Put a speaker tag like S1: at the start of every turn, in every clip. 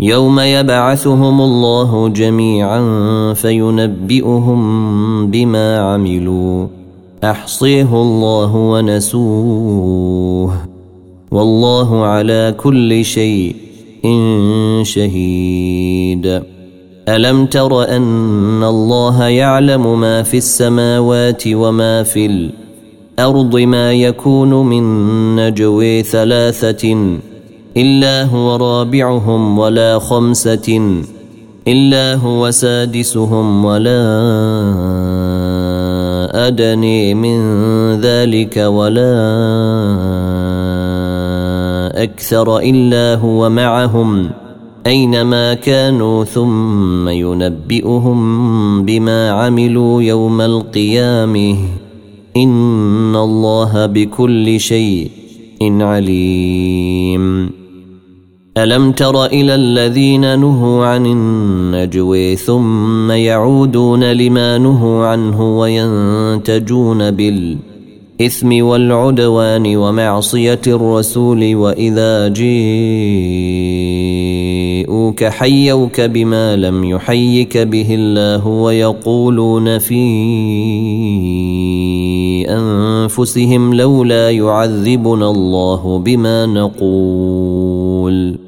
S1: يوم يبعثهم الله جميعا فينبئهم بما عملوا احصيه الله ونسوه والله على كل شيء إن شهيد الم تر ان الله يعلم ما في السماوات وما في الارض ما يكون من نجوي ثلاثه إلا هو رابعهم ولا خمسة إلا هو سادسهم ولا أدني من ذلك ولا أكثر إلا هو معهم أينما كانوا ثم ينبئهم بما عملوا يوم القيامة إن الله بكل شيء عليم ألم تر إلى الذين نهوا عن النجو ثم يعودون لما نهوا عنه وينتجون بالإثم والعدوان ومعصية الرسول وإذا جيءوك حيوك بما لم يحيك به الله ويقولون في أنفسهم لولا يعذبنا الله بما نقول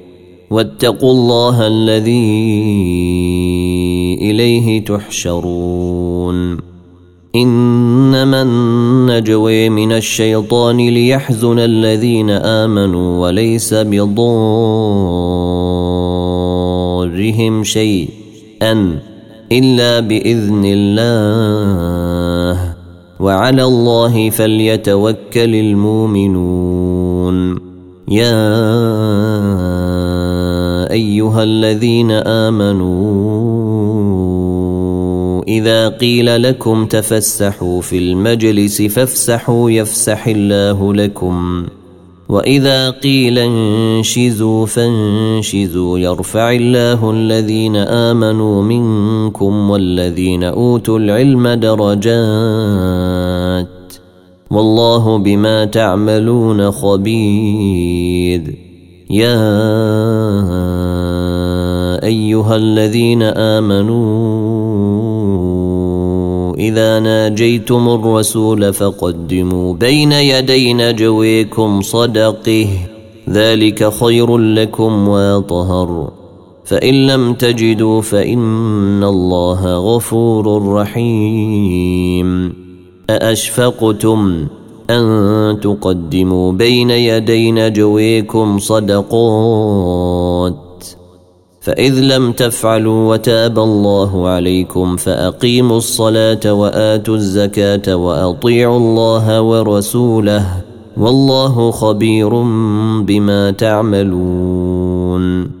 S1: واتقوا الله الذي اليه تحشرون انما النجوي من الشيطان ليحزن الذين امنوا وليس بضارهم شيء ان الا باذن الله وعلى الله فليتوكل المؤمنون يا ايها الذين امنوا اذا قيل لكم تفسحوا في المجلس فافسحوا يفسح الله لكم واذا قيل انشزوا فانشزوا يرفع الله الذين امنوا منكم والذين اوتوا العلم درجات والله بما تعملون خبير يا ايها الذين امنوا اذا ناجيتم الرسول فقدموا بين يدي نجويكم صدقه ذلك خير لكم واطهر فان لم تجدوا فان الله غفور رحيم ااشفقتم أن تقدموا بين يدي نجويكم صدقات فإذ لم تفعلوا وتاب الله عليكم فأقيموا الصلاة وآتوا الزكاة وأطيعوا الله ورسوله والله خبير بما تعملون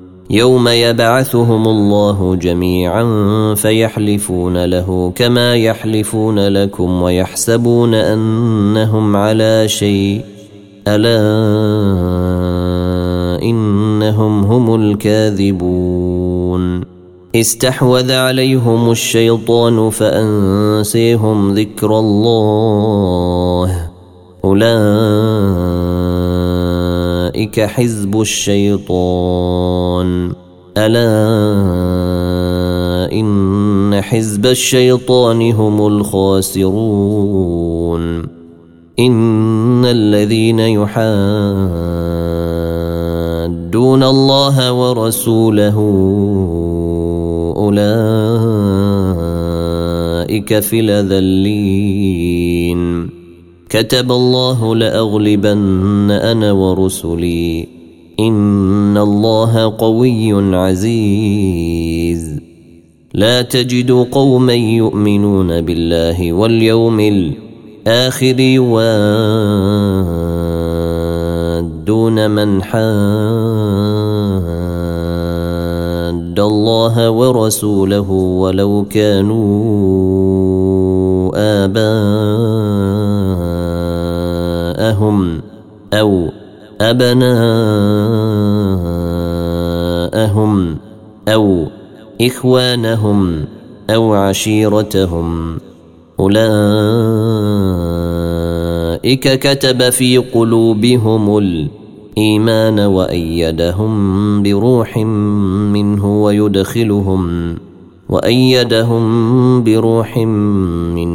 S1: يوم يبعثهم الله جميعا فيحلفون له كما يحلفون لكم ويحسبون انهم على شيء الا انهم هم الكاذبون استحوذ عليهم الشيطان فانسيهم ذكر الله اولئك حزب الشيطان الا ان حزب الشيطان هم الخاسرون ان الذين يحادون الله ورسوله اولئك في الاذلين كتب الله لاغلبن انا ورسلي ان الله قوي عزيز لا تجد قوما يؤمنون بالله واليوم الاخر يوادون من حاد الله ورسوله ولو كانوا اباءهم او أبناءهم أو إخوانهم أو عشيرتهم أولئك كتب في قلوبهم الإيمان وأيدهم بروح منه ويدخلهم وأيدهم بروح منه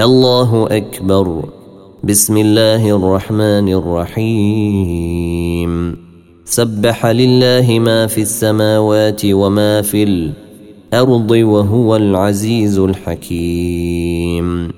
S1: الله اكبر بسم الله الرحمن الرحيم سبح لله ما في السماوات وما في الارض وهو العزيز الحكيم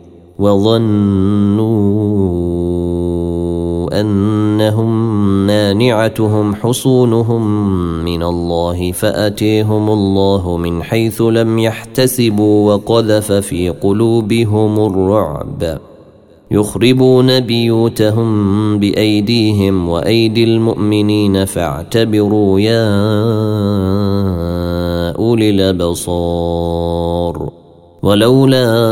S1: وظنوا انهم مانعتهم حصونهم من الله فاتيهم الله من حيث لم يحتسبوا وقذف في قلوبهم الرعب يخربون بيوتهم بايديهم وايدي المؤمنين فاعتبروا يا اولي الابصار ولولا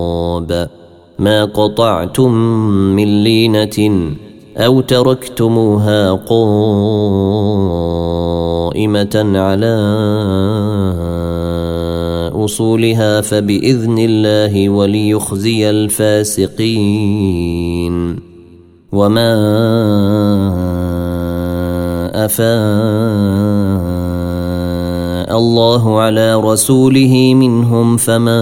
S1: التراب ما قطعتم من لينه او تركتموها قائمه على اصولها فباذن الله وليخزي الفاسقين وما افاء الله على رسوله منهم فما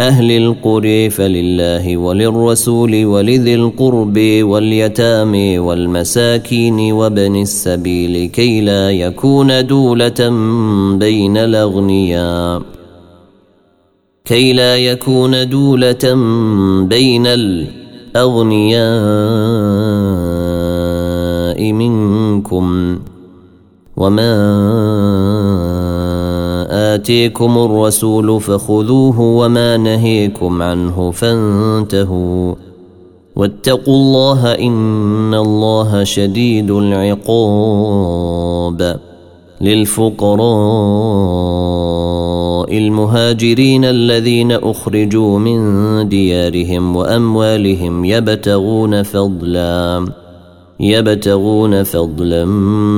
S1: أهل القرى فلله وللرسول ولذي القرب واليتامى والمساكين وابن السبيل كي لا يكون دولة بين الأغنياء كي لا يكون دولة بين الأغنياء منكم وما ياتيكم الرسول فخذوه وما نهيكم عنه فانتهوا واتقوا الله ان الله شديد العقاب للفقراء المهاجرين الذين اخرجوا من ديارهم واموالهم يبتغون فضلاً يبتغون فضلا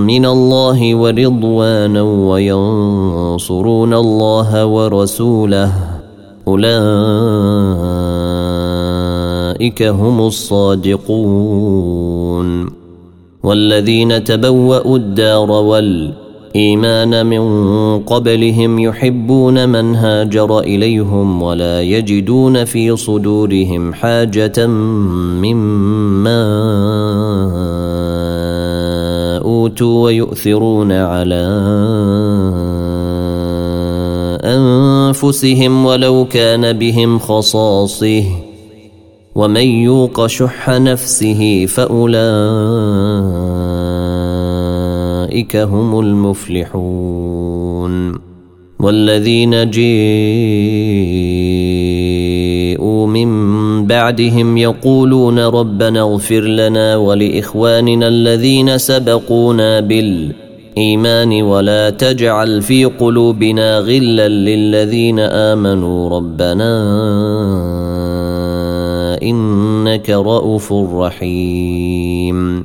S1: من الله ورضوانا وينصرون الله ورسوله اولئك هم الصادقون والذين تبوأوا الدار والأرض إيمان من قبلهم يحبون من هاجر اليهم ولا يجدون في صدورهم حاجه مما اوتوا ويؤثرون على انفسهم ولو كان بهم خصاصه ومن يوق شح نفسه فاولئك أولئك هم المفلحون والذين جيءوا من بعدهم يقولون ربنا اغفر لنا ولإخواننا الذين سبقونا بالإيمان ولا تجعل في قلوبنا غلا للذين آمنوا ربنا إنك رؤوف رحيم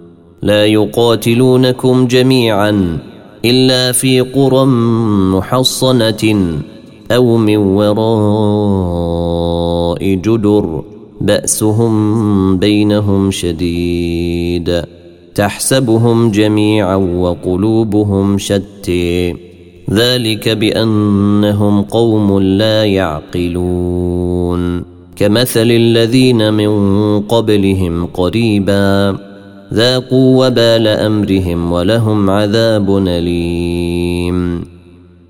S1: لا يقاتلونكم جميعا الا في قرى محصنه او من وراء جدر باسهم بينهم شديد تحسبهم جميعا وقلوبهم شتي ذلك بانهم قوم لا يعقلون كمثل الذين من قبلهم قريبا ذاقوا وبال امرهم ولهم عذاب اليم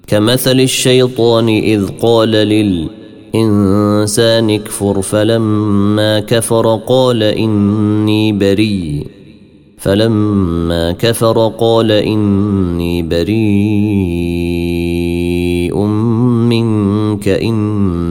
S1: كمثل الشيطان اذ قال للانسان اكفر فلما كفر قال اني بريء فلما كفر قال اني بريء منك اني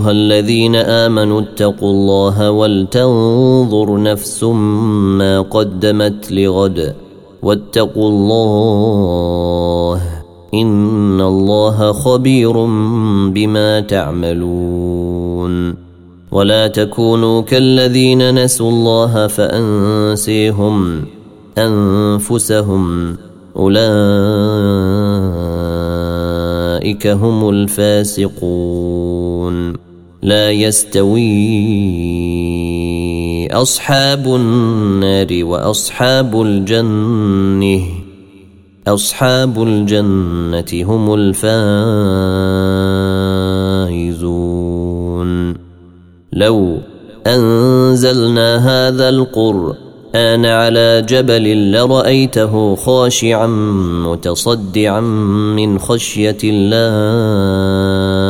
S1: ايها الذين امنوا اتقوا الله ولتنظر نفس ما قدمت لغد واتقوا الله ان الله خبير بما تعملون ولا تكونوا كالذين نسوا الله فانسيهم انفسهم اولئك هم الفاسقون لا يستوي اصحاب النار واصحاب الجنه اصحاب الجنه هم الفائزون لو انزلنا هذا القران على جبل لرايته خاشعا متصدعا من خشيه الله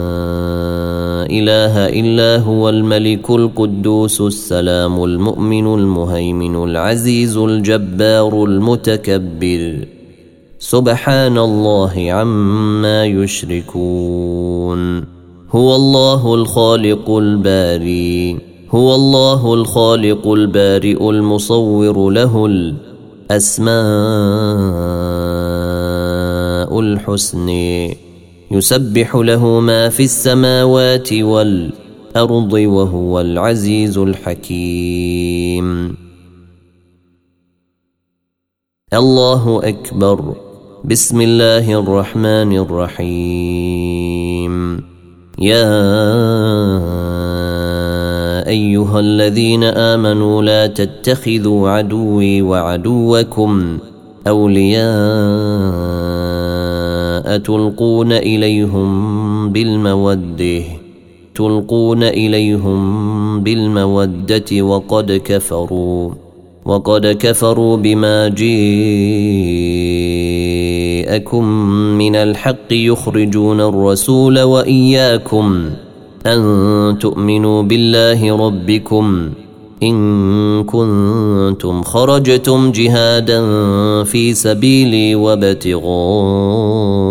S1: إله إلا هو الملك القدوس السلام المؤمن المهيمن العزيز الجبار المتكبر سبحان الله عما يشركون هو الله الخالق الباري هو الله الخالق البارئ المصور له الأسماء الحسني يسبح له ما في السماوات والارض وهو العزيز الحكيم الله اكبر بسم الله الرحمن الرحيم يا ايها الذين امنوا لا تتخذوا عدوي وعدوكم اولياء تلقون إليهم بالمودة تلقون إليهم بالمودة وقد كفروا وقد كفروا بما جيءكم من الحق يخرجون الرسول وإياكم أن تؤمنوا بالله ربكم إن كنتم خرجتم جهادا في سبيلي وابتغاء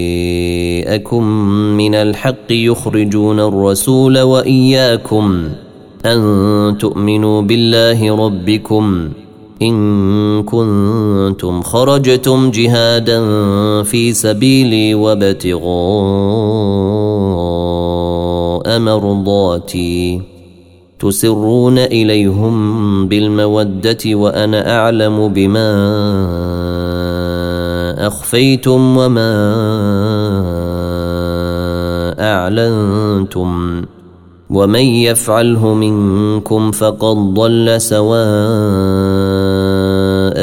S1: شيئكم من الحق يخرجون الرسول واياكم ان تؤمنوا بالله ربكم ان كنتم خرجتم جهادا في سبيلي وابتغاء مرضاتي تسرون اليهم بالموده وانا اعلم بما اخفيتم وما اعلنتم ومن يفعله منكم فقد ضل سواء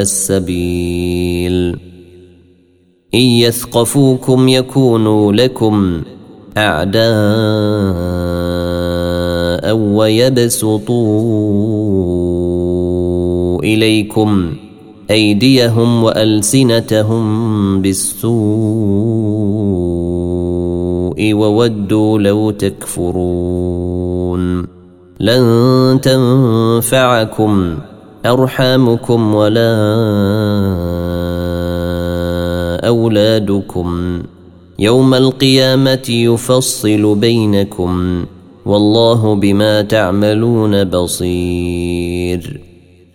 S1: السبيل ان يثقفوكم يكونوا لكم اعداء ويبسطوا اليكم ايديهم والسنتهم بالسوء وودوا لو تكفرون لن تنفعكم ارحامكم ولا اولادكم يوم القيامه يفصل بينكم والله بما تعملون بصير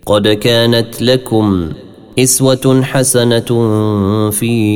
S1: قد كانت لكم اسوه حسنه في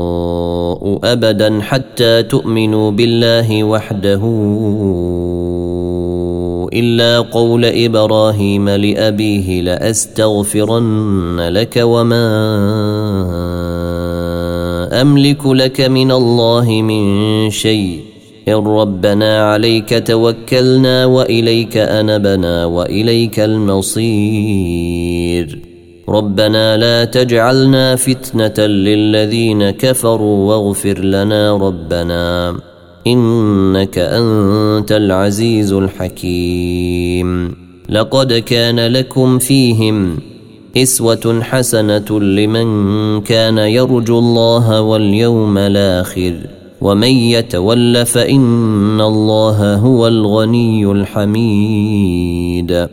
S1: ابدا حتى تؤمنوا بالله وحده الا قول ابراهيم لابيه لاستغفرن لك وما املك لك من الله من شيء إن ربنا عليك توكلنا وإليك أنبنا وإليك المصير ربنا لا تجعلنا فتنه للذين كفروا واغفر لنا ربنا انك انت العزيز الحكيم لقد كان لكم فيهم اسوه حسنه لمن كان يرجو الله واليوم الاخر ومن يتول فان الله هو الغني الحميد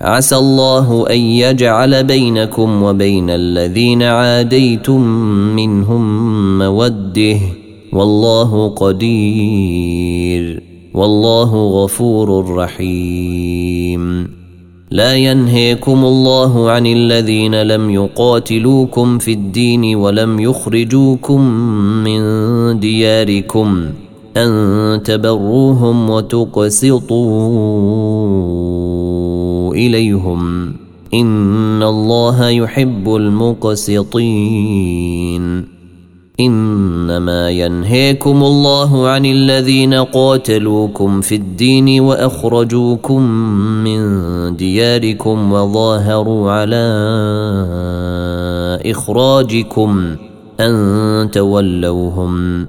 S1: عسى الله ان يجعل بينكم وبين الذين عاديتم منهم موده والله قدير والله غفور رحيم لا ينهيكم الله عن الذين لم يقاتلوكم في الدين ولم يخرجوكم من دياركم أن تبروهم وتقسطوا إليهم إن الله يحب المقسطين إنما ينهيكم الله عن الذين قاتلوكم في الدين وأخرجوكم من دياركم وظاهروا على إخراجكم أن تولوهم ۖ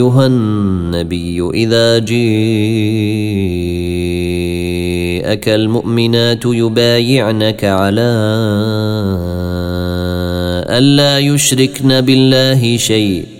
S1: ايها النبي اذا جيءك المؤمنات يبايعنك على الا يشركن بالله شيئا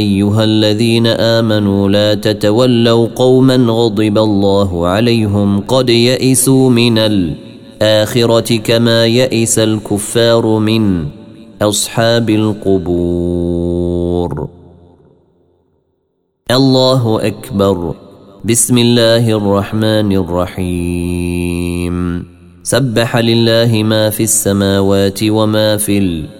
S1: ايها الذين امنوا لا تتولوا قوما غضب الله عليهم قد يئسوا من الاخره كما يئس الكفار من اصحاب القبور الله اكبر بسم الله الرحمن الرحيم سبح لله ما في السماوات وما في الارض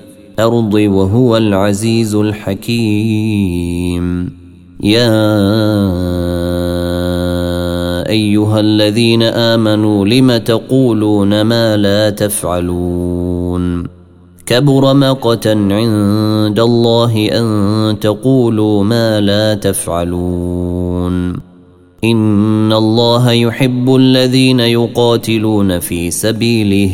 S1: الأرض وهو العزيز الحكيم يا أيها الذين آمنوا لم تقولون ما لا تفعلون كبر مقتا عند الله أن تقولوا ما لا تفعلون إن الله يحب الذين يقاتلون في سبيله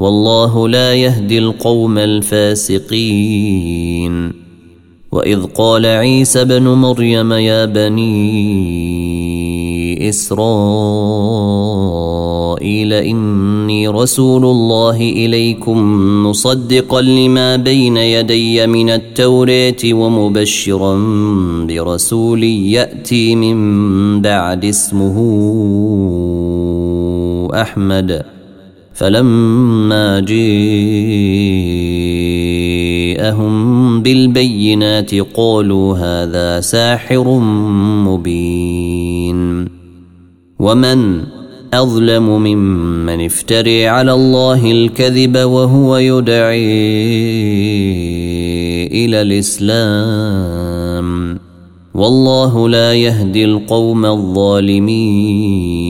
S1: والله لا يهدي القوم الفاسقين واذ قال عيسى بن مريم يا بني اسرائيل اني رسول الله اليكم مصدقا لما بين يدي من التوراه ومبشرا برسول ياتي من بعد اسمه احمد فلما جيءهم بالبينات قالوا هذا ساحر مبين ومن اظلم ممن افتري على الله الكذب وهو يدعي الى الاسلام والله لا يهدي القوم الظالمين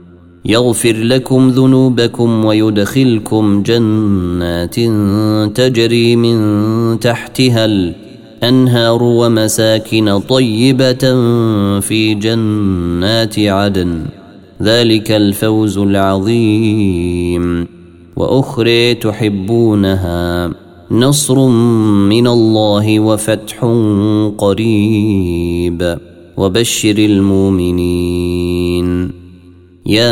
S1: يغفر لكم ذنوبكم ويدخلكم جنات تجري من تحتها الانهار ومساكن طيبه في جنات عدن ذلك الفوز العظيم واخرى تحبونها نصر من الله وفتح قريب وبشر المؤمنين يا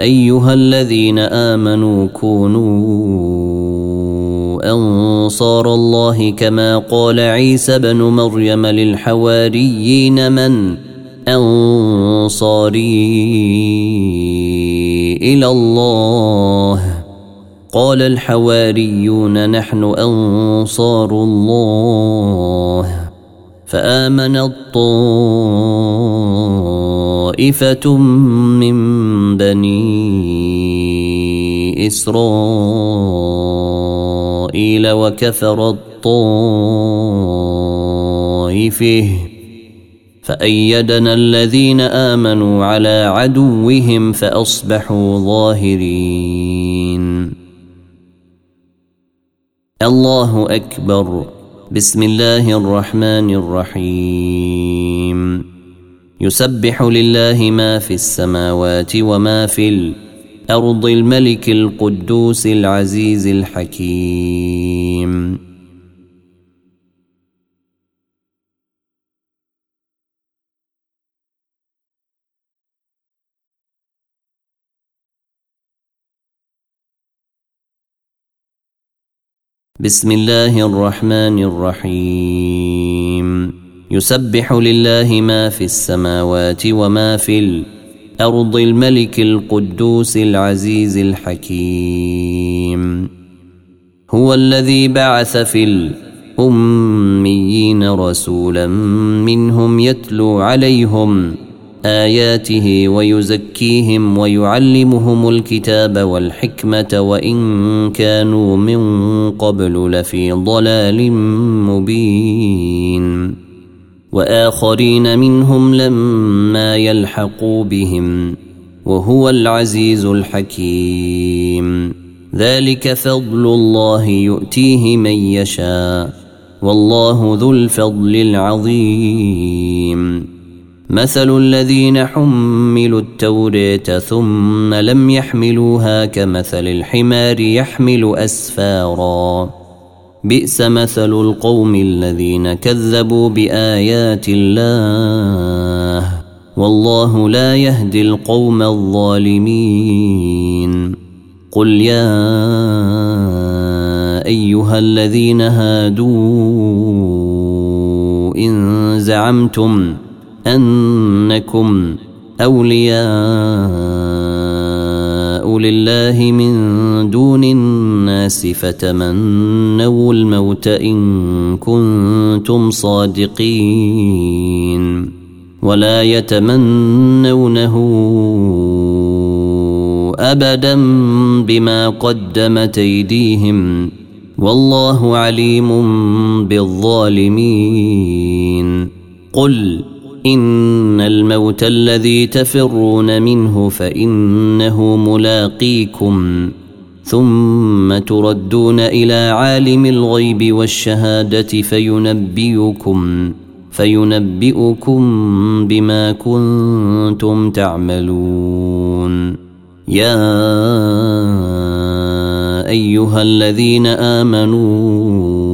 S1: ايها الذين امنوا كونوا انصار الله كما قال عيسى بن مريم للحواريين من انصاري الى الله قال الحواريون نحن انصار الله فامن الطائف طائفة من بني إسرائيل وكثر الطائفه فأيدنا الذين آمنوا على عدوهم فأصبحوا ظاهرين الله أكبر بسم الله الرحمن الرحيم يسبح لله ما في السماوات وما في الارض الملك القدوس العزيز الحكيم بسم الله الرحمن الرحيم يسبح لله ما في السماوات وما في الارض الملك القدوس العزيز الحكيم هو الذي بعث في الاميين رسولا منهم يتلو عليهم اياته ويزكيهم ويعلمهم الكتاب والحكمه وان كانوا من قبل لفي ضلال مبين واخرين منهم لما يلحقوا بهم وهو العزيز الحكيم ذلك فضل الله يؤتيه من يشاء والله ذو الفضل العظيم مثل الذين حملوا التوراه ثم لم يحملوها كمثل الحمار يحمل اسفارا بئس مثل القوم الذين كذبوا بايات الله والله لا يهدي القوم الظالمين قل يا ايها الذين هادوا ان زعمتم انكم اولياء لله من دون الناس فتمنوا الموت إن كنتم صادقين ولا يتمنونه أبدا بما قدمت أيديهم والله عليم بالظالمين قل إن الموت الذي تفرون منه فإنه ملاقيكم ثم تردون إلى عالم الغيب والشهادة فينبئكم فينبئكم بما كنتم تعملون يا أيها الذين آمنوا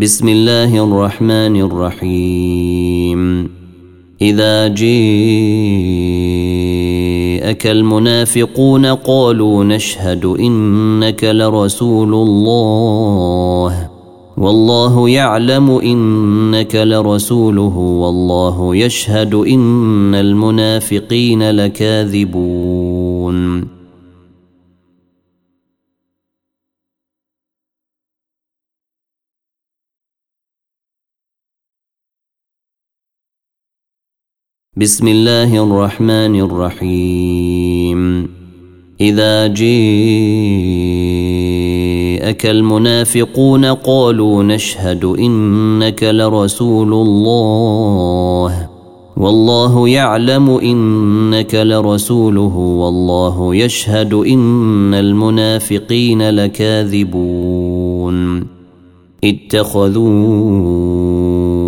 S1: بسم الله الرحمن الرحيم اذا جيءك المنافقون قالوا نشهد انك لرسول الله والله يعلم انك لرسوله والله يشهد ان المنافقين لكاذبون بسم الله الرحمن الرحيم اذا جيءك المنافقون قالوا نشهد انك لرسول الله والله يعلم انك لرسوله والله يشهد ان المنافقين لكاذبون اتخذون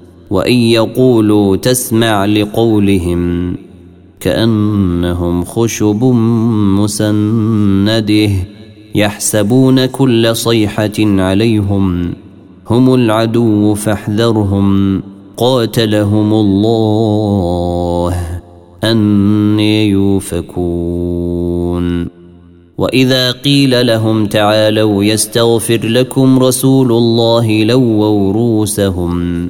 S1: وان يقولوا تسمع لقولهم كانهم خشب مسنده يحسبون كل صيحه عليهم هم العدو فاحذرهم قاتلهم الله اني يوفكون واذا قيل لهم تعالوا يستغفر لكم رسول الله لووا رؤوسهم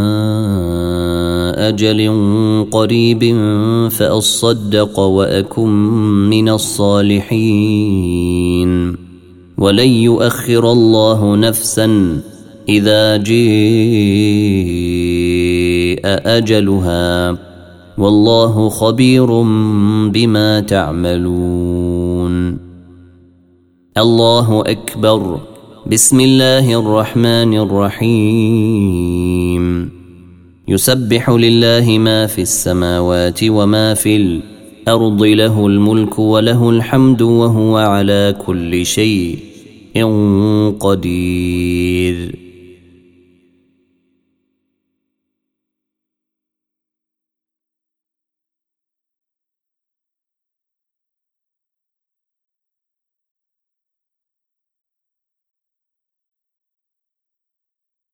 S1: أجل قريب فأصدق وأكن من الصالحين ولن يؤخر الله نفسا إذا جيء أجلها والله خبير بما تعملون الله أكبر بسم الله الرحمن الرحيم يسبح لله ما في السماوات وما في الارض له الملك وله الحمد وهو على كل شيء قدير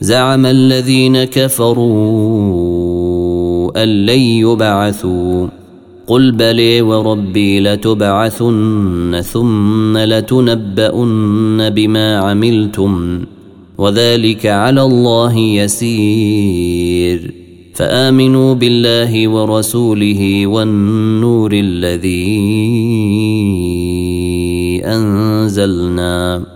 S1: زعم الذين كفروا أن لن يبعثوا قل بلي وربي لتبعثن ثم لتنبؤن بما عملتم وذلك على الله يسير فامنوا بالله ورسوله والنور الذي انزلناه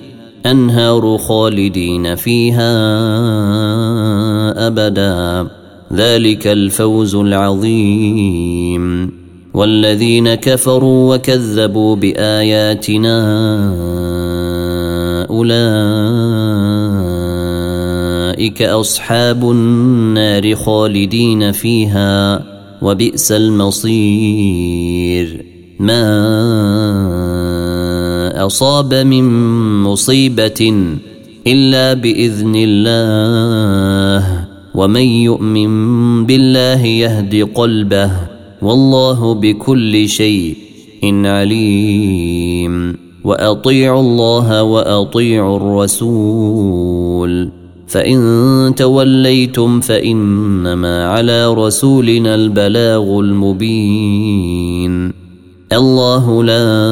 S1: انهار خالدين فيها ابدا ذلك الفوز العظيم والذين كفروا وكذبوا باياتنا اولئك اصحاب النار خالدين فيها وبئس المصير ما أصاب من مصيبة إلا بإذن الله ومن يؤمن بالله يهد قلبه والله بكل شيء إن عليم وأطيعوا الله وأطيعوا الرسول فإن توليتم فإنما على رسولنا البلاغ المبين الله لا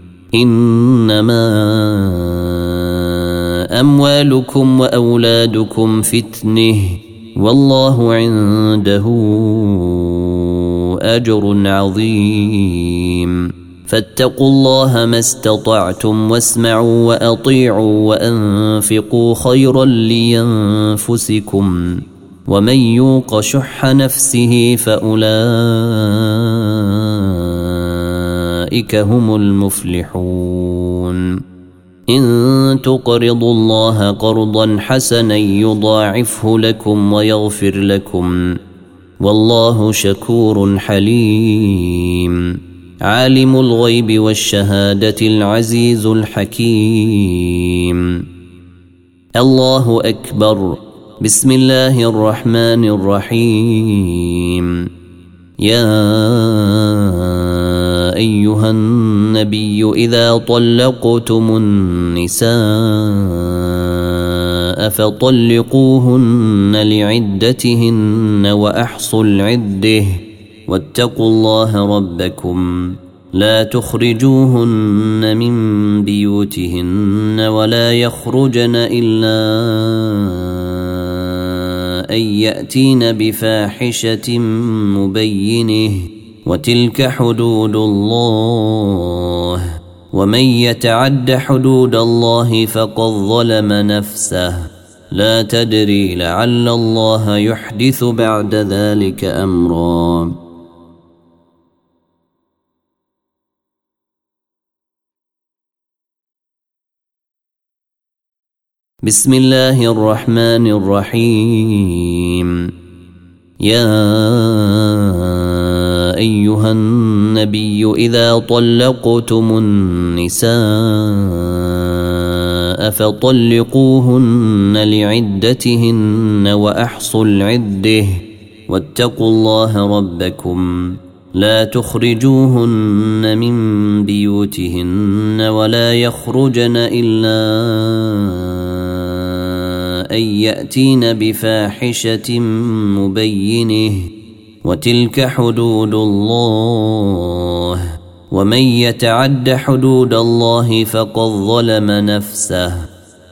S1: انما اموالكم واولادكم فتنه والله عنده اجر عظيم فاتقوا الله ما استطعتم واسمعوا واطيعوا وانفقوا خيرا لينفسكم ومن يوق شح نفسه فاولئك أولئك هم المفلحون إن تقرضوا الله قرضا حسنا يضاعفه لكم ويغفر لكم والله شكور حليم عالم الغيب والشهادة العزيز الحكيم الله أكبر بسم الله الرحمن الرحيم يا ايها النبي اذا طلقتم النساء فطلقوهن لعدتهن واحصوا العده واتقوا الله ربكم لا تخرجوهن من بيوتهن ولا يخرجن الا ان ياتين بفاحشه مبينه وتلك حدود الله ومن يتعد حدود الله فقد ظلم نفسه لا تدري لعل الله يحدث بعد ذلك امرا بسم الله الرحمن الرحيم يا ايها النبي اذا طلقتم النساء فطلقوهن لعدتهن واحصوا العده واتقوا الله ربكم لا تخرجوهن من بيوتهن ولا يخرجن الا ان ياتين بفاحشه مبينه وتلك حدود الله ومن يتعد حدود الله فقد ظلم نفسه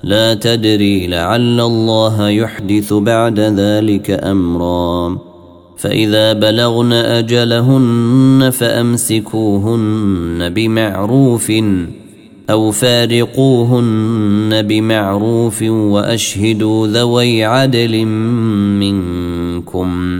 S1: لا تدري لعل الله يحدث بعد ذلك امرا فاذا بلغن اجلهن فامسكوهن بمعروف او فارقوهن بمعروف واشهدوا ذوي عدل منكم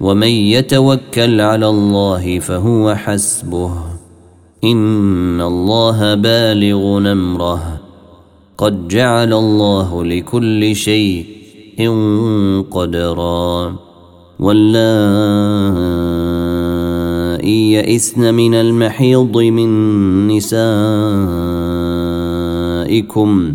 S1: ومن يتوكل على الله فهو حسبه ان الله بالغ نمره قد جعل الله لكل شيء قدرا واللائي يئسن من المحيض من نسائكم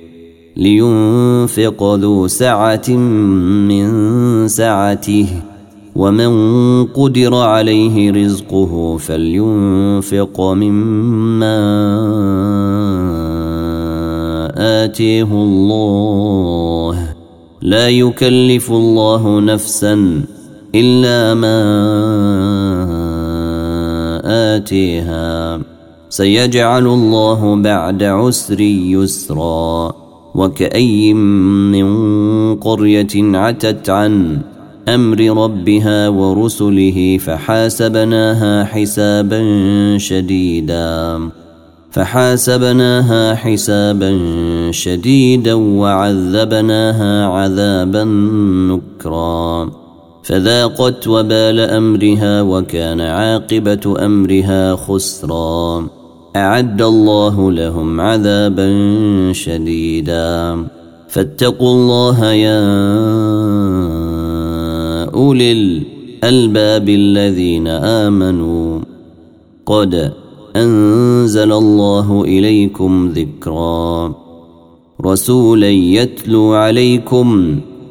S1: لينفق ذو سعة من سعته ومن قدر عليه رزقه فلينفق مما آتيه الله لا يكلف الله نفسا إلا ما آتيها سيجعل الله بعد عسر يسرًا وكأي من قرية عتت عن أمر ربها ورسله فحاسبناها حسابا شديدا فحاسبناها حسابا شديدا وعذبناها عذابا نكرا فذاقت وبال امرها وكان عاقبه امرها خسرا اعد الله لهم عذابا شديدا فاتقوا الله يا اولي الالباب الذين امنوا قد انزل الله اليكم ذكرا رسولا يتلو عليكم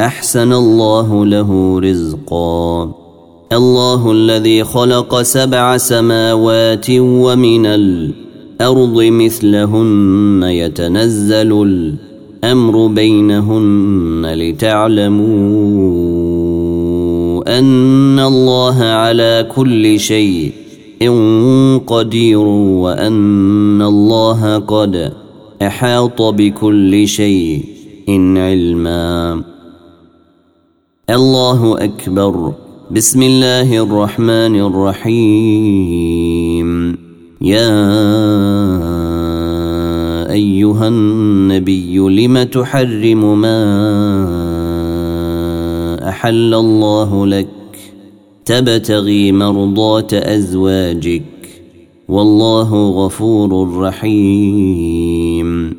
S1: احسن الله له رزقا الله الذي خلق سبع سماوات ومن الارض مثلهن يتنزل الامر بينهن لتعلموا ان الله على كل شيء قدير وان الله قد احاط بكل شيء علما الله اكبر بسم الله الرحمن الرحيم يا ايها النبي لم تحرم ما احل الله لك تبتغي مرضاه ازواجك والله غفور رحيم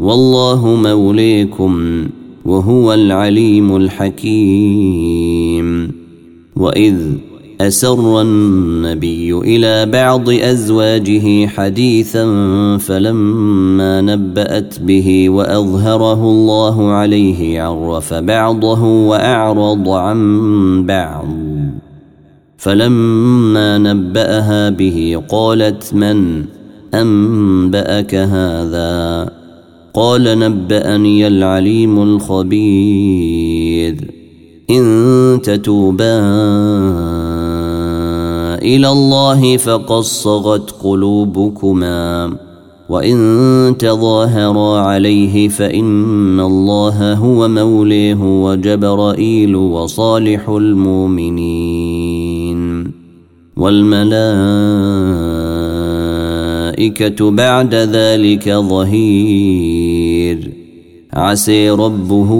S1: والله موليكم وهو العليم الحكيم واذ اسر النبي الى بعض ازواجه حديثا فلما نبات به واظهره الله عليه عرف بعضه واعرض عن بعض فلما نباها به قالت من انباك هذا قال نبأني العليم الخبير إن تتوبا إلى الله فقد صغت قلوبكما وإن تظاهرا عليه فإن الله هو موليه وجبرائيل وصالح المؤمنين والملائكة بعد ذلك ظهير عسي ربه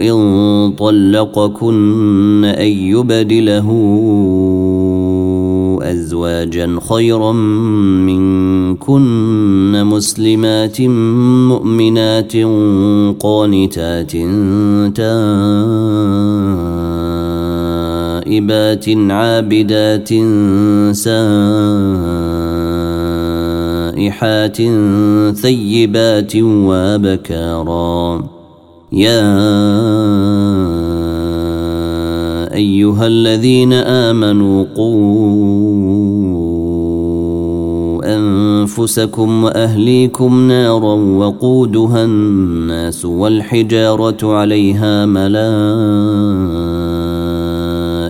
S1: إن طلقكن أن يبدله أزواجا خيرا منكن مسلمات مؤمنات قانتات تائبات عابدات سائرات رائحات ثيبات وابكارا يا ايها الذين امنوا قوا انفسكم واهليكم نارا وقودها الناس والحجاره عليها ملائكه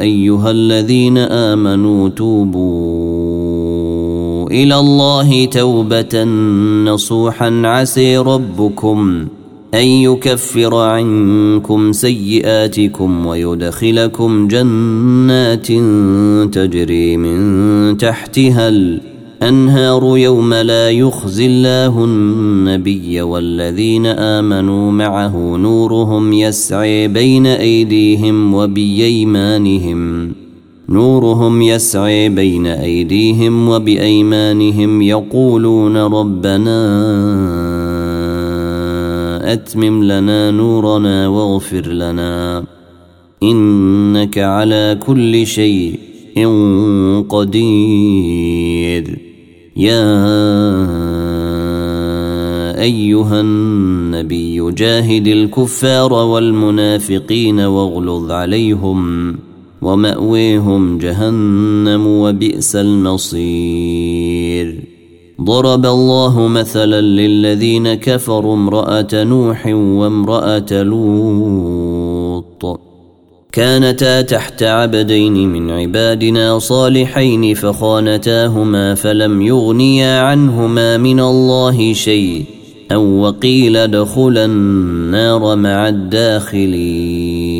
S1: ايها الذين امنوا توبوا الى الله توبه نصوحا عسي ربكم ان يكفر عنكم سيئاتكم ويدخلكم جنات تجري من تحتها الأرض أنهار يوم لا يخزي الله النبي والذين آمنوا معه نورهم يسعي بين أيديهم وبيمانهم نورهم يسعي بين أيديهم وبأيمانهم يقولون ربنا أتمم لنا نورنا واغفر لنا إنك على كل شيء قدير يا ايها النبي جاهد الكفار والمنافقين واغلظ عليهم وماويهم جهنم وبئس المصير ضرب الله مثلا للذين كفروا امراه نوح وامراه لوط كانتا تحت عبدين من عبادنا صالحين فخانتاهما فلم يغنيا عنهما من الله شيء أو وقيل ادخلا النار مع الداخلين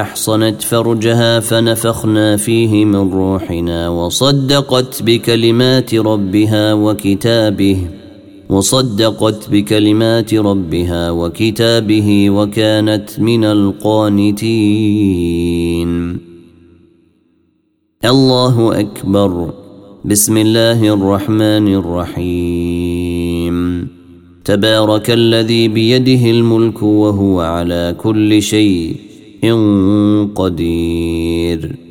S1: احصنت فرجها فنفخنا فيه من روحنا وصدقت بكلمات ربها وكتابه وصدقت بكلمات ربها وكتابه وكانت من القانتين الله اكبر بسم الله الرحمن الرحيم تبارك الذي بيده الملك وهو على كل شيء قدير